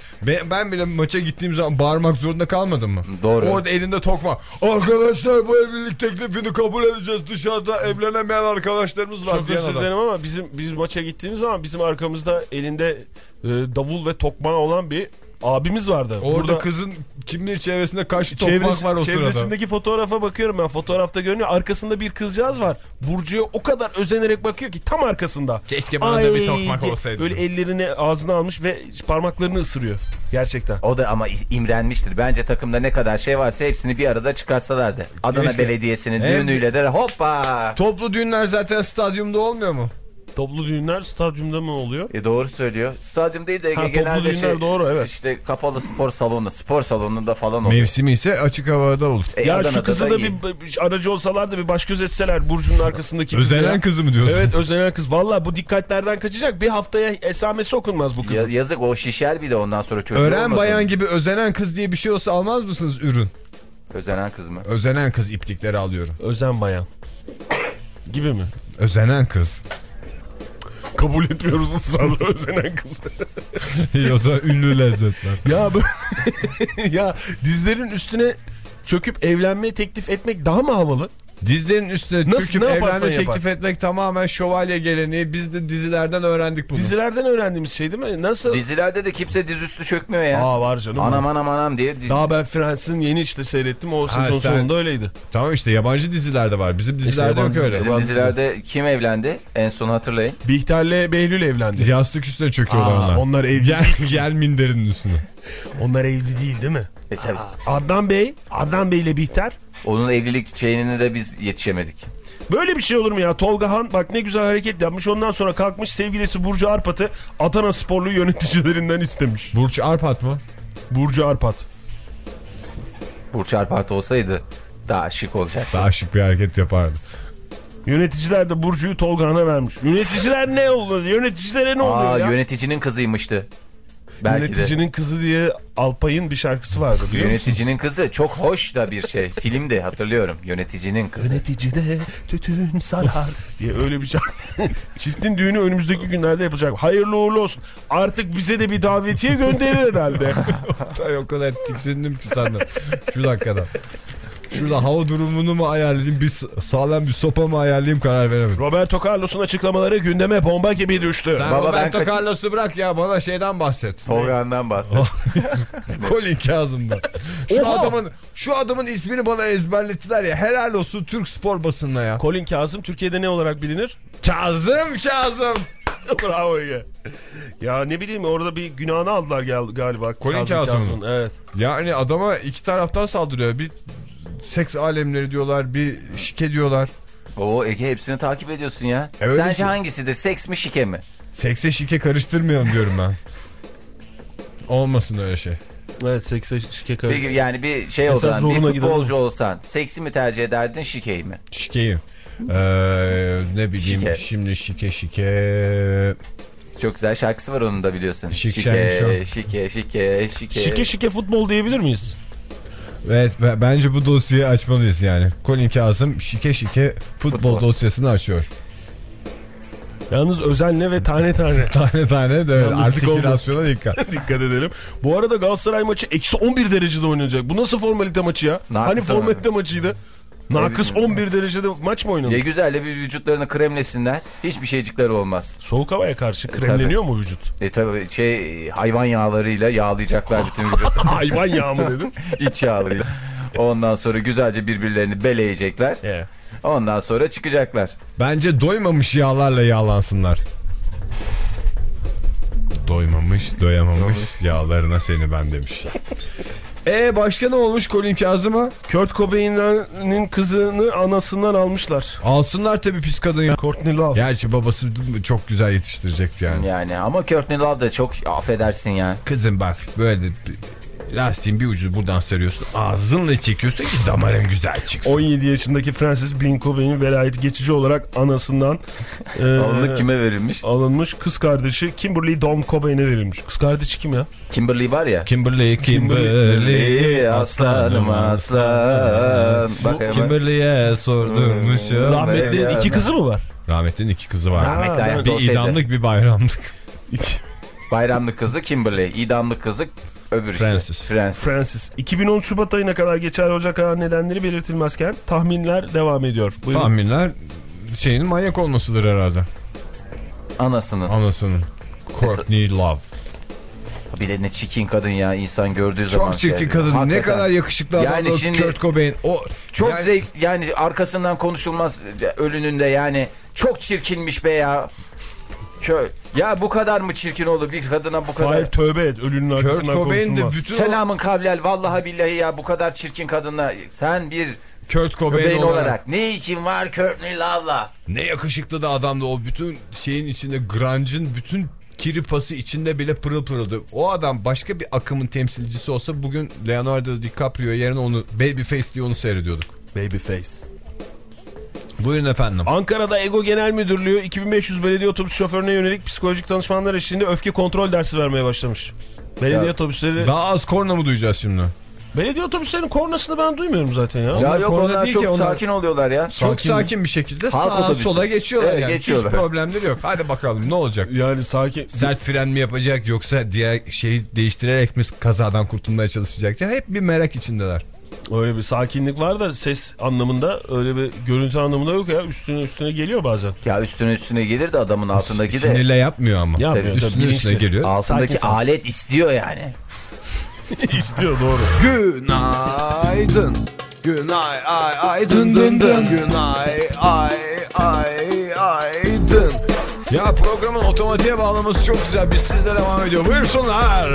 ben, bile maça gittiğim zaman bağırmak zorunda kalmadım mı? Doğru. Orada elinde tokma. Arkadaşlar bu evlilik teklifini kabul edeceğiz. Dışarıda evlenemeyen arkadaşlarımız var Çok özür dilerim ama bizim biz maça gittiğimiz zaman bizim arkamızda elinde e, davul ve tokmağı olan bir abimiz vardı. Orada Burada- kızın kim bilir çevresinde kaç tokmak Çevresi- var o sırada. çevresindeki fotoğrafa bakıyorum ben. Fotoğrafta görünüyor. Arkasında bir kızcağız var. Burcu'ya o kadar özenerek bakıyor ki tam arkasında. Keşke bana da bir Ay tokmak olsaydı. Böyle ellerini ağzına almış ve parmaklarını ısırıyor. Gerçekten. O da ama imrenmiştir. Bence takımda ne kadar şey varsa hepsini bir arada çıkarsalardı. Adana Keşke. Belediyesi'nin Hem- düğünüyle de hoppa. Toplu düğünler zaten stadyumda olmuyor mu? Toplu düğünler stadyumda mı oluyor? E doğru söylüyor. Stadyum değil de Ha, toplu genelde düğünler şey, doğru, evet. işte kapalı spor salonu, spor salonunda falan oluyor. Mevsimi ise açık havada olur. E, ya Adana'da şu kızı da iyi. bir, bir aracı olsalar da bir baş göz etseler Burcu'nun arkasındaki kızı Özenen ya. kızı mı diyorsun? Evet özenen kız. Valla bu dikkatlerden kaçacak. Bir haftaya esamesi okunmaz bu Ya- kızın. yazık o şişer bir de ondan sonra çocuğu Ören olmaz bayan onun. gibi özenen kız diye bir şey olsa almaz mısınız ürün? Özenen kız mı? Özenen kız iplikleri alıyorum. Özen bayan. Gibi mi? Özenen kız. Kabul etmiyoruz ısrarla özenen kız. Yoksa ünlü lezzetler. ya böyle ya dizlerin üstüne çöküp evlenmeyi teklif etmek daha mı havalı? Dizlerin üstüne Nasıl, çöküp evlenme yapar. teklif etmek tamamen şövalye geleneği. Biz de dizilerden öğrendik bunu. Dizilerden öğrendiğimiz şey değil mi? Nasıl? Dizilerde de kimse dizüstü çökmüyor ya. Aa var canım. Anam anam anam diye. Daha ben Fransız'ın yeni işte seyrettim. O sezon sen- sonunda öyleydi. Tamam işte yabancı dizilerde var. Bizim dizilerde yok yabancı öyle. Bizim dizilerde kim evlendi? En son hatırlayın. Bihter'le Behlül evlendi. Yastık üstüne çöküyorlar Aa, onlar. onlar evli Gel, gel minderin üstüne. Onlar evli değil değil mi? E tabii. Adnan Bey, Adnan Bey ile Bihter. Onun evlilik şeyini de biz yetişemedik. Böyle bir şey olur mu ya? Tolga Han bak ne güzel hareket yapmış. Ondan sonra kalkmış sevgilisi Burcu Arpat'ı Adana sporlu yöneticilerinden istemiş. Burç Arpat mı? Burcu Arpat. Burç Arpat olsaydı daha şık olacak. Daha şık bir hareket yapardı. Yöneticiler de Burcu'yu Tolga Han'a vermiş. Yöneticiler ne oldu? Yöneticilere ne oluyor Aa ya? yöneticinin kızıymıştı. Belki de. Yöneticinin kızı diye Alpay'ın bir şarkısı vardı biliyor musun? Yöneticinin kızı çok hoş da bir şey. Filmde hatırlıyorum. Yöneticinin kızı. Yöneticide tütün sarar diye öyle bir şarkı. Çiftin düğünü önümüzdeki günlerde yapılacak. Hayırlı uğurlu olsun. Artık bize de bir davetiye gönderir herhalde. Ay, o kadar tiksindim ki senden. Şu dakikada. Şurada hava durumunu mu ayarlayayım, bir sağlam bir sopa mı ayarlayayım karar veremedim. Roberto Carlos'un açıklamaları gündeme bomba gibi düştü. Sen Baba, ben Roberto kaçın- Carlos'u bırak ya bana şeyden bahset. Tolga'ndan bahset. Colin Kazım'dan. Şu Oha! adamın şu adamın ismini bana ezberlettiler ya. Helal olsun Türk spor basınına ya. Colin Kazım Türkiye'de ne olarak bilinir? Kazım Kazım. Bravo Ege. Ya ne bileyim orada bir günahını aldılar gal- galiba. Colin Kazım'ın. Kazım'ın, Evet. Yani adama iki taraftan saldırıyor. Bir seks alemleri diyorlar, bir şike diyorlar. Oo Ege hepsini takip ediyorsun ya. Evet, Sence işte. hangisidir? Seks mi şike mi? Sekse şike karıştırmayalım diyorum ben. Olmasın öyle şey. Evet sekse şike karı. Peki yani bir şey Mesela olsan, bir futbolcu olur. olsan seksi mi tercih ederdin şikeyi mi? Şikeyi. Ee, ne bileyim Şike. şimdi şike şike. Çok güzel şarkısı var onun da biliyorsun. Şik şike, şen şike, şike, şike. Şike şike futbol diyebilir miyiz? Evet ve bence bu dosyayı açmalıyız yani. Colin Kazım şike şike futbol, Futbol. dosyasını açıyor. Yalnız özenle ve tane tane. Tane tane de Yanlışlık artikülasyona dikkat. Dikkat edelim. Bu arada Galatasaray maçı eksi 11 derecede oynanacak. Bu nasıl formalite maçı ya? Nakıs hani formalite maçıydı? Nakıs 11 derecede maç mı Ya oynanıyor? güzelle bir vücutlarını kremlesinler. Hiçbir şeycikleri olmaz. Soğuk havaya karşı kremleniyor mu vücut? E tabi şey hayvan yağlarıyla yağlayacaklar bütün vücut. Hayvan yağı mı dedim? İç yağlarıyla. Ondan sonra güzelce birbirlerini beleyecekler. Ee, Ondan sonra çıkacaklar. Bence doymamış yağlarla yağlansınlar. Doymamış, doyamamış yağlarına seni ben demiş. E başka ne olmuş Colin Kazım'a? Kurt Cobain'in kızını anasından almışlar. Alsınlar tabii pis kadın ya. Courtney Love. Gerçi babası çok güzel yetiştirecekti yani. Yani ama Courtney Love da çok affedersin ya. Kızım bak böyle lastiğin bir ucunu buradan sarıyorsun. Ağzınla çekiyorsun ki damarın güzel çıksın. 17 yaşındaki Francis Bean Cobain'in velayeti geçici olarak anasından e, Alınlık kime verilmiş? alınmış kız kardeşi Kimberly Dawn Cobain'e verilmiş. Kız kardeşi kim ya? Kimberly var ya. Kimberly, Kimberly, Ey aslanım aslan. Bak. Kimberly'e sordurmuşum. Rahmetli ya. iki kızı mı var? Rahmetli'nin iki kızı var. Rahmetli bir idamlık bir bayramlık. Bayramlık kızı Kimberly. idamlık kızı öbür işte. Francis. Francis. Francis. 2010 Şubat ayına kadar geçerli olacak nedenleri belirtilmezken tahminler devam ediyor. Buyurun. Tahminler şeyin manyak olmasıdır herhalde. Anasının. Anasının. Courtney Love. Bir de ne çirkin kadın ya insan gördüğü zaman. Çok çirkin şey- kadın. Ne Hakikaten. kadar yakışıklı adam Yani o şimdi- Kurt Cobain. O Çok yani- zevk yani arkasından konuşulmaz ölünün de yani çok çirkinmiş be ya. Kö ya bu kadar mı çirkin olur bir kadına bu kadar. Hayır tövbe et ölünün arkasından Cobain de konuşulmaz. bütün Selamın kablel vallahi billahi ya bu kadar çirkin kadınla sen bir Kurt Cobain Cobain olarak, olarak ne için var Courtney Love'la? ne yakışıklı da adamdı o bütün şeyin içinde grunge'ın bütün kiri pası içinde bile pırıl pırıldı. O adam başka bir akımın temsilcisi olsa bugün Leonardo DiCaprio yerine onu Babyface diye onu seyrediyorduk. Babyface. Buyurun efendim. Ankara'da EGO Genel Müdürlüğü 2500 belediye otobüs şoförüne yönelik psikolojik danışmanlar eşliğinde öfke kontrol dersi vermeye başlamış. Belediye Ya, otobüsleri... Daha az korna mı duyacağız şimdi? Belediye otobüslerinin kornasını ben duymuyorum zaten ya. Ya Onlar yok korna onlar değil çok ki, onlar- sakin oluyorlar ya. Çok sakin bir şekilde Halk sağa otobüsü. sola geçiyorlar Evet, yani. geçiyorlar. Hiç problemleri yok. Hadi bakalım ne olacak? Yani sakin. Sert fren mi yapacak yoksa diğer şeyi değiştirerek mi kazadan kurtulmaya çalışacak? Ya hep bir merak içindeler. Öyle bir sakinlik var da ses anlamında öyle bir görüntü anlamında yok ya. Üstüne üstüne geliyor bazen. Ya üstüne üstüne gelir de adamın altındaki de Sinirle yapmıyor ama. Yapmıyor Tabii, Üstüne üstüne geliyor. altındaki Sakin, sakin. alet istiyor yani. İstiyor doğru. Günaydın. Günay ay ay dın dın dın. Günay ay ay ay dın. Ya programın otomatiğe bağlaması çok güzel. Biz sizle devam ediyor. Buyursunlar.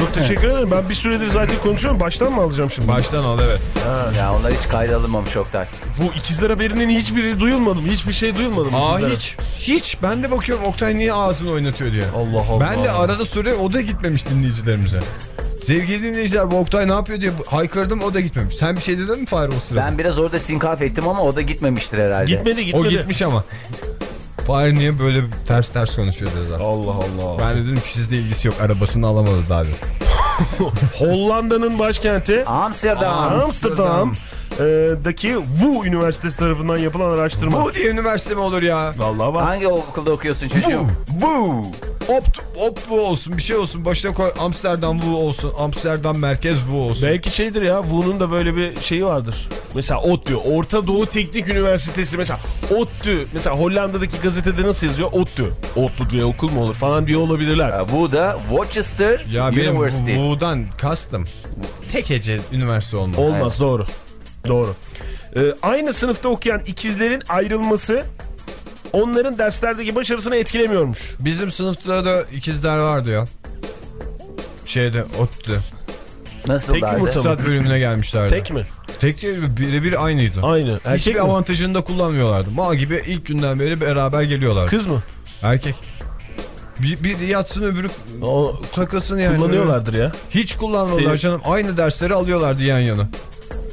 Çok teşekkür ederim. Ben bir süredir zaten konuşuyorum. Baştan mı alacağım şimdi? Baştan al evet. Ya onlar hiç kayda alınmamış Oktay. Bu ikizler haberinin hiçbiri duyulmadı mı? Hiçbir şey duyulmadı mı? Aa ikizler? hiç. Hiç. Ben de bakıyorum Oktay niye ağzını oynatıyor diye. Allah Allah. Ben de arada soruyorum o da gitmemiş dinleyicilerimize. Sevgili dinleyiciler bu Oktay ne yapıyor diye haykırdım o da gitmemiş. Sen bir şey dedin mi Fahri o sırada? Ben biraz orada sinkaf ettim ama o da gitmemiştir herhalde. Gitmedi O gitmedi. gitmiş ama. Fahri niye böyle ters ters konuşuyor dediler. Allah Allah. Ben de dedim ki sizde ilgisi yok arabasını alamadı daha bir. Hollanda'nın başkenti Amsterdam. Amsterdam daki Wu Üniversitesi tarafından yapılan araştırma. Bu diye üniversite mi olur ya? Vallahi var. Hangi okulda okuyorsun çocuğum? Bu. Opt, op bu olsun bir şey olsun başına koy Amsterdam bu olsun Amsterdam merkez bu olsun. Belki şeydir ya Wu'nun da böyle bir şeyi vardır. Mesela ODTÜ, Orta Doğu Teknik Üniversitesi mesela ODTÜ, mesela Hollanda'daki gazetede nasıl yazıyor? ODTÜ. ODTÜ diye okul mu olur falan diye olabilirler. Ya Bu da Worcester ya benim University. Wu'dan kastım. Tek hece üniversite olmaz. Olmaz doğru. Doğru. Ee, aynı sınıfta okuyan ikizlerin ayrılması onların derslerdeki başarısını etkilemiyormuş. Bizim sınıfta da ikizler vardı ya. Şeyde ODTÜ'de. Nasıl Tek derdi? İktisat bölümüne gelmişlerdi. Tek mi? Tek birebir aynıydı. Aynı. Erkek Hiçbir mi? avantajını da kullanmıyorlardı. Mal gibi ilk günden beri beraber geliyorlar. Kız mı? Erkek. Bir, bir yatsın öbürü O, takılsın yani. kullanıyorlardır ya. Hiç kullanmıyorlar Senin- canım. Aynı dersleri alıyorlardı yan yana.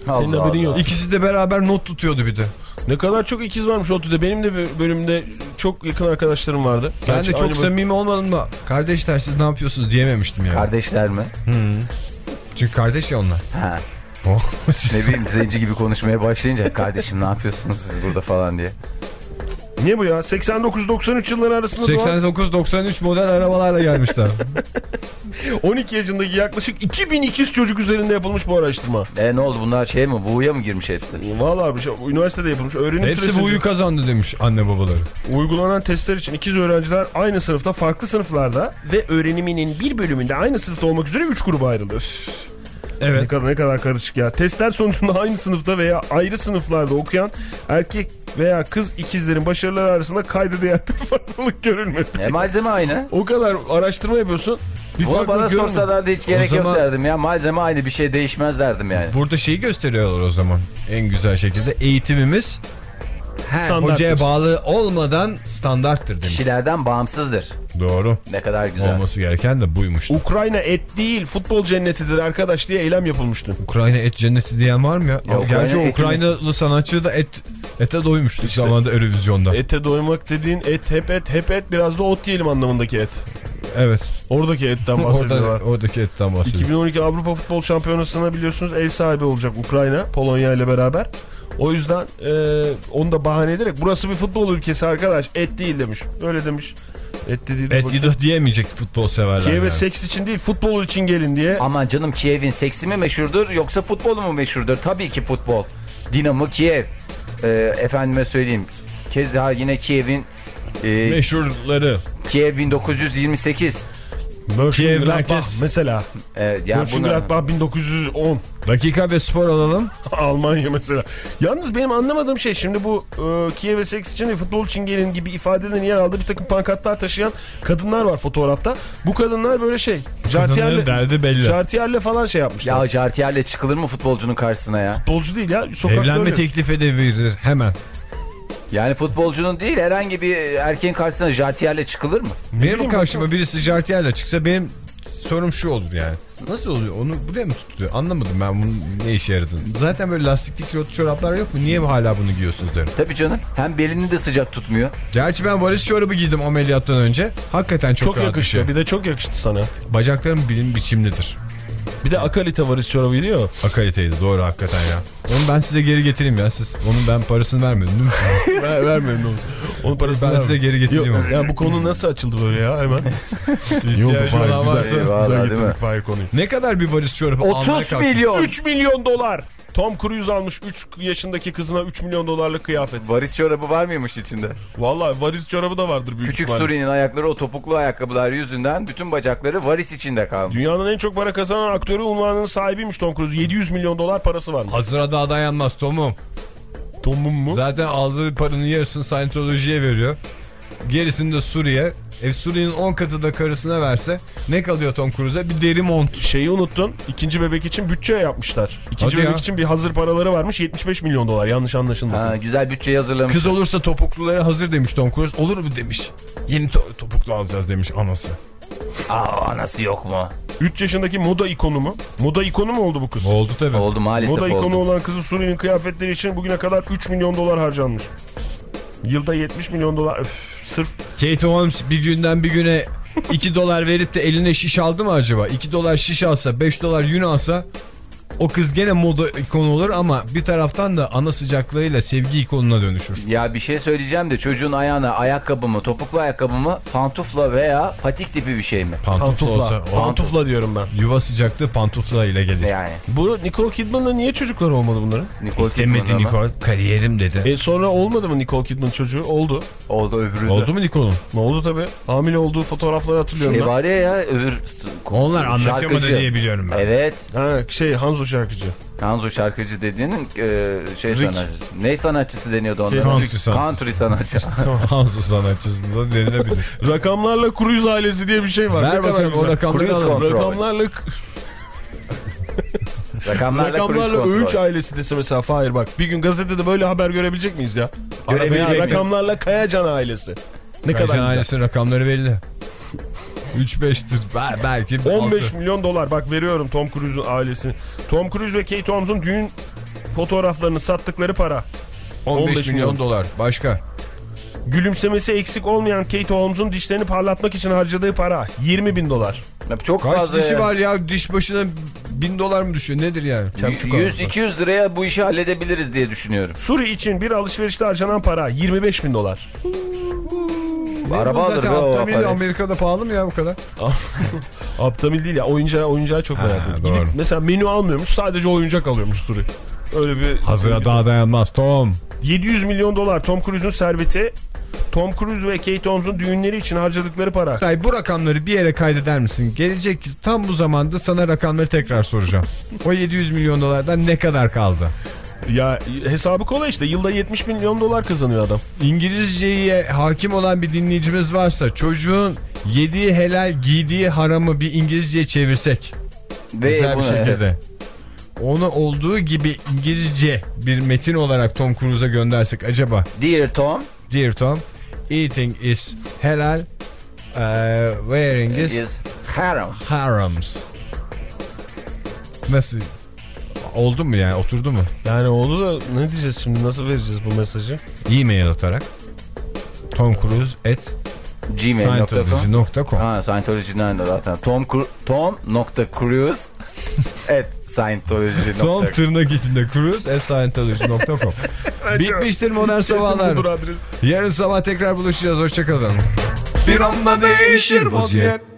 Senin Allah haberin Allah. yok. İkisi de beraber not tutuyordu bir de. Ne kadar çok ikiz varmış ODTÜ'de. Benim de bölümde çok yakın arkadaşlarım vardı. Ben Gerçi de çok samimi olmadım da kardeşler siz ne yapıyorsunuz diyememiştim yani. Kardeşler mi? Çünkü kardeş ya onlar. Ha. Ne bileyim zenci gibi konuşmaya başlayınca kardeşim ne yapıyorsunuz siz burada falan diye. Niye bu ya? 89-93 yılları arasında doğan 89-93 model arabalarla gelmişler. 12 yaşındaki yaklaşık 2000 ikiz çocuk üzerinde yapılmış bu araştırma. E ne oldu bunlar şey mi? Vu'ya mı girmiş hepsi? Vallahi bir şey, üniversitede yapılmış. Öğrenim Hepsi süresince kazandı demiş anne babaları. uygulanan testler için ikiz öğrenciler aynı sınıfta farklı sınıflarda ve öğreniminin bir bölümünde aynı sınıfta olmak üzere 3 gruba ayrılır. Ne Evet. kadar ne kadar karışık ya. Testler sonucunda aynı sınıfta veya ayrı sınıflarda okuyan erkek veya kız ikizlerin başarıları arasında kayda değer bir farklılık görülmedi. E malzeme aynı. O kadar araştırma yapıyorsun. Bir Bunu bana sorsalardı hiç gerek zaman- yok derdim ya. Malzeme aynı bir şey değişmez derdim yani. Burada şeyi gösteriyorlar o zaman en güzel şekilde. Eğitimimiz her hocaya bağlı olmadan standarttır demiş. Kişilerden bağımsızdır. Doğru. Ne kadar güzel. Olması gereken de buymuş. Ukrayna et değil futbol cennetidir arkadaş diye eylem yapılmıştı. Ukrayna et cenneti diyen var mı ya? Ya Gerçi Ukrayna o Ukraynalı sanatçı da et ete doymuştuk İşte. zamanında Eurovizyon'da. Ete doymak dediğin et hep et hep et biraz da ot yiyelim anlamındaki et. Evet. Oradaki etten bahsediyorlar. Orada, oradaki etten bahsediyor. 2012 Avrupa Futbol Şampiyonası'na biliyorsunuz ev sahibi olacak Ukrayna Polonya ile beraber. O yüzden e, onu da bahane ederek burası bir futbol ülkesi arkadaş et değil demiş. Öyle demiş. Et dediği de Et yedi diyemeyecek futbol severler. Kiev'e yani. seks için değil futbol için gelin diye. Aman canım Kiev'in seksi mi meşhurdur yoksa futbolu mu meşhurdur? Tabii ki futbol. Dinamo Kiev. Ee, efendime söyleyeyim. Keza yine Kiev'in e, Meşhurları. Kiev 1928. Mönchengladbach merkez. mesela. Ee, ya bunlar, Mönchengladbach 1910. Dakika ve spor alalım. Almanya mesela. Yalnız benim anlamadığım şey şimdi bu e, Kiev'e seks için ve futbol için gelin gibi ifadelerin yer aldığı bir takım pankartlar taşıyan kadınlar var fotoğrafta. Bu kadınlar böyle şey. Kadınların Jartiyerle, derdi belli. jartiyerle falan şey yapmışlar. ya jartiyerle çıkılır mı futbolcunun karşısına ya? Futbolcu değil ya. Sokakta Evlenme öyle. teklif edebilir hemen. Yani futbolcunun değil herhangi bir erkeğin karşısına jartiyerle çıkılır mı? Benim karşıma birisi jartiyerle çıksa benim sorum şu olur yani. Nasıl oluyor? Onu buraya mı tutuyor? Anlamadım ben bunun ne işe yaradığını. Zaten böyle lastikli kilotlu çoraplar yok mu? Niye hala bunu giyiyorsunuz derim. Tabii canım. Hem belini de sıcak tutmuyor. Gerçi ben varis çorabı giydim ameliyattan önce. Hakikaten çok, Çok rahat bir yakıştı. şey. Bir de çok yakıştı sana. Bacaklarım bilim biçimlidir. Bir de akalite varis çorabıydı ya. Akaliteydi doğru hakikaten ya. Onu ben size geri getireyim ya. Siz onun ben parasını vermedim değil mi? Ver, vermeyin onu. Onun parasını Ben size geri getireyim Yok, ya bu konu nasıl açıldı böyle ya hemen? İyi oldu Fahir. Güzel, varsa- Eyvallah, güzel getirdik? Fahir konuyu. Ne kadar bir varis çorabı almaya 30 kalktın? milyon. 3 milyon dolar. Tom Cruise almış 3 yaşındaki kızına 3 milyon dolarlık kıyafet. Varis çorabı var mıymış içinde? Vallahi varis çorabı da vardır büyük Küçük ihtimalle. Suri'nin ayakları o topuklu ayakkabılar yüzünden bütün bacakları varis içinde kalmış. Dünyanın en çok para kazanan aktörü unvanının sahibiymiş Tom Cruise. 700 milyon dolar parası varmış. Hazıra daha dayanmaz Tom'um. Tom'un mu? Zaten aldığı paranın yarısını Scientology'ye veriyor. Gerisini de Suriye. E Suriye'nin 10 katı da karısına verse ne kalıyor Tom Cruise'a? Bir deri mont. Şeyi unuttun. İkinci bebek için bütçe yapmışlar. İkinci Hadi bebek ya. için bir hazır paraları varmış. 75 milyon dolar. Yanlış anlaşılmasın. Ha, güzel bütçe hazırlamış. Kız olursa topukluları hazır demiş Tom Cruise. Olur mu demiş. Yeni to- topuklu alacağız demiş anası. Aa, anası yok mu? 3 yaşındaki moda ikonu mu? Moda ikonu mu oldu bu kız? Oldu tabii. Oldu maalesef Moda ikonu oldu. olan kızı Suriye'nin kıyafetleri için bugüne kadar 3 milyon dolar harcanmış. Yılda 70 milyon dolar. Öf, sırf Kate Holmes bir günden bir güne 2 dolar verip de eline şiş aldı mı acaba? 2 dolar şiş alsa 5 dolar yün alsa o kız gene moda ikonu olur ama bir taraftan da ana sıcaklığıyla sevgi ikonuna dönüşür. Ya bir şey söyleyeceğim de çocuğun ayağına ayakkabı mı, topuklu ayakkabı mı, pantufla veya patik tipi bir şey mi? Pantufla, olsa o Pantufla diyorum ben. yuva sıcaklığı pantufla ile gelir. Yani Bu Nicole Kidman'la niye çocukları olmadı bunların? Nicole İstemedi? Nicole. Kariyerim dedi. E sonra olmadı mı Nicole Kidman çocuğu? Oldu. Oldu öbürü de. Oldu mu Nicole'un? Ne oldu tabii. Hamile olduğu fotoğrafları hatırlıyorum Şey ben. var ya ya öbür Onlar anlaşamadı şarkıcı. diye biliyorum ben. Evet. Ha, şey Hanzo şarkıcı. Hanzo şarkıcı dediğinin e, şey Rick. sanatçısı. Ne sanatçısı deniyordu onlara? Country sanatçısı. Country sanatçı. Hanzo sanatçısında denilebilir. Rakamlarla Cruise ailesi diye bir şey var. Ver kadar bakalım o rakamları alalım. Rakamlarla Rakamlarla, Rakamlarla kontrol. ailesi dese mesela Fahir bak bir gün gazetede böyle haber görebilecek miyiz ya? Görebilecek rakamlarla Kayacan ailesi. Ne kadar Kaçan güzel. ailesinin rakamları belli. 3-5'tir Bel- belki 15 altı. milyon dolar bak veriyorum Tom Cruise'un ailesi. Tom Cruise ve Kate Holmes'un düğün fotoğraflarını sattıkları para. 15, 15 milyon, milyon. dolar. Başka? Gülümsemesi eksik olmayan Kate Holmes'un dişlerini parlatmak için harcadığı para 20 bin dolar. Çok Kaç fazla dişi ya. var ya diş başına 1000 dolar mı düşüyor nedir yani? Çapçuk 100-200 liraya bu işi halledebiliriz diye düşünüyorum. Suri için bir alışverişte harcanan para 25 bin dolar. Araba alır be o. Amerika'da pahalı mı ya bu kadar? Aptamil değil ya oyuncağı, oyuncağı çok merak ediyorum. Gidip mesela menü almıyormuş sadece oyuncak alıyormuş Suri. Öyle bir... Hazıra daha dayanmaz Tom. 700 milyon dolar Tom Cruise'un serveti. Tom Cruise ve Kate Holmes'un düğünleri için harcadıkları para. Ay bu rakamları bir yere kaydeder misin? Gelecek tam bu zamanda sana rakamları tekrar soracağım. O 700 milyon dolardan ne kadar kaldı? Ya hesabı kolay işte. Yılda 70 milyon dolar kazanıyor adam. İngilizceye hakim olan bir dinleyicimiz varsa çocuğun yediği helal giydiği haramı bir İngilizceye çevirsek. Ve Güzel bir şekilde. Onu olduğu gibi İngilizce bir metin olarak Tom Cruise'a göndersek acaba Dear Tom Dear Tom eating is helal uh, wearing is is haram. harams. Nasıl? Oldu mu yani oturdu mu? Yani oldu da ne diyeceğiz şimdi? Nasıl vereceğiz bu mesajı? E-mail atarak Tom Cruise at Gmail.com Scientology.com Ha Scientology'den de zaten. Tom, Tom nokta Cruise at Scientology. Tom tırnak içinde cruise at Scientology.com Bitmiştir modern sabahlar. Yarın sabah tekrar buluşacağız. Hoşçakalın. Bir anda değişir vaziyet